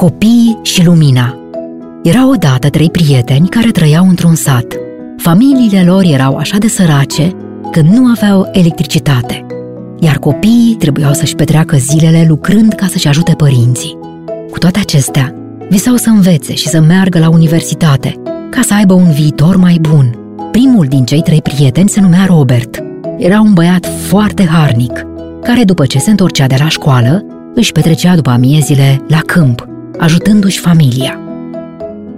Copiii și lumina Erau odată trei prieteni care trăiau într-un sat. Familiile lor erau așa de sărace că nu aveau electricitate, iar copiii trebuiau să-și petreacă zilele lucrând ca să-și ajute părinții. Cu toate acestea, visau să învețe și să meargă la universitate, ca să aibă un viitor mai bun. Primul din cei trei prieteni se numea Robert. Era un băiat foarte harnic, care după ce se întorcea de la școală, își petrecea după amiezile la câmp, ajutându-și familia.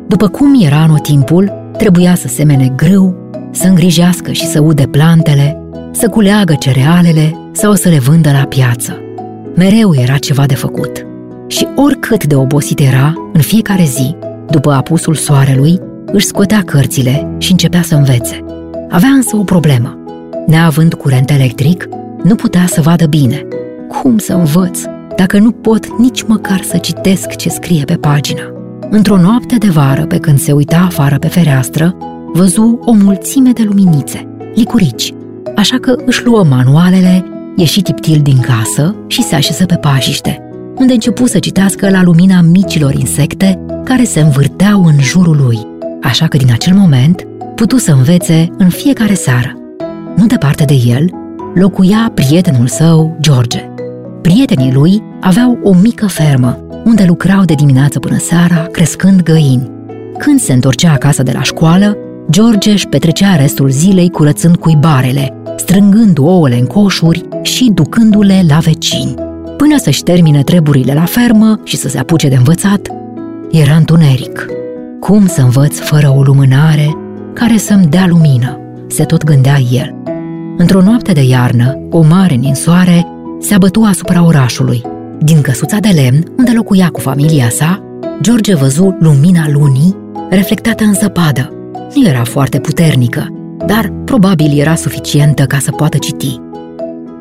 După cum era anotimpul, trebuia să semene grâu, să îngrijească și să ude plantele, să culeagă cerealele sau să le vândă la piață. Mereu era ceva de făcut. Și oricât de obosit era, în fiecare zi, după apusul soarelui, își scotea cărțile și începea să învețe. Avea însă o problemă. Neavând curent electric, nu putea să vadă bine. Cum să învăț dacă nu pot nici măcar să citesc ce scrie pe pagină? Într-o noapte de vară, pe când se uita afară pe fereastră, văzu o mulțime de luminițe, licurici, așa că își luă manualele, ieși tiptil din casă și se așeză pe pajiște, unde începu să citească la lumina micilor insecte care se învârteau în jurul lui, așa că din acel moment putu să învețe în fiecare seară. Nu departe de el, locuia prietenul său, George. Prietenii lui aveau o mică fermă, unde lucrau de dimineață până seara, crescând găini. Când se întorcea acasă de la școală, George își petrecea restul zilei curățând cuibarele, strângând ouăle în coșuri și ducându-le la vecini. Până să-și termine treburile la fermă și să se apuce de învățat, era întuneric. Cum să învăț fără o lumânare care să-mi dea lumină? Se tot gândea el. Într-o noapte de iarnă, o mare ninsoare se abătu asupra orașului. Din căsuța de lemn, unde locuia cu familia sa, George văzu lumina lunii reflectată în zăpadă. Nu era foarte puternică, dar probabil era suficientă ca să poată citi.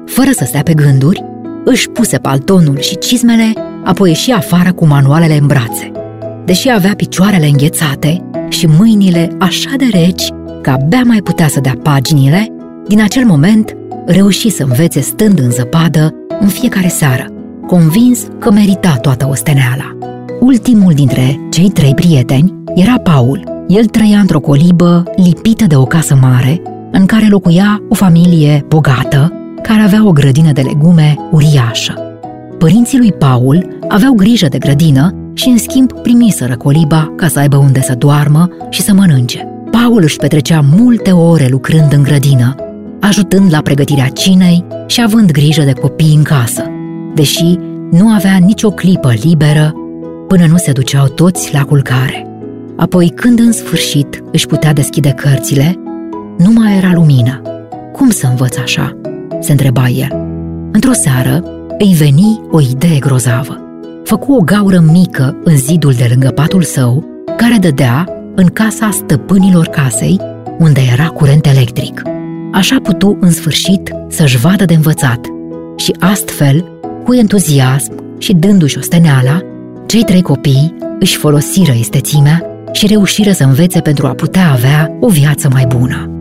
Fără să stea pe gânduri, își puse paltonul și cizmele, apoi ieși afară cu manualele în brațe. Deși avea picioarele înghețate și mâinile așa de reci că abia mai putea să dea paginile, din acel moment reuși să învețe stând în zăpadă în fiecare seară, convins că merita toată osteneala. Ultimul dintre cei trei prieteni era Paul. El trăia într-o colibă lipită de o casă mare, în care locuia o familie bogată, care avea o grădină de legume uriașă. Părinții lui Paul aveau grijă de grădină și, în schimb, primiseră coliba ca să aibă unde să doarmă și să mănânce. Paul își petrecea multe ore lucrând în grădină, ajutând la pregătirea cinei și având grijă de copii în casă, deși nu avea nicio clipă liberă până nu se duceau toți la culcare. Apoi, când în sfârșit își putea deschide cărțile, nu mai era lumină. Cum să învăț așa? se întreba el. Într-o seară îi veni o idee grozavă. Făcu o gaură mică în zidul de lângă patul său, care dădea în casa stăpânilor casei, unde era curent electric. Așa putu în sfârșit să-și vadă de învățat și astfel, cu entuziasm și dându-și o steneala, cei trei copii își folosiră estețimea și reușiră să învețe pentru a putea avea o viață mai bună.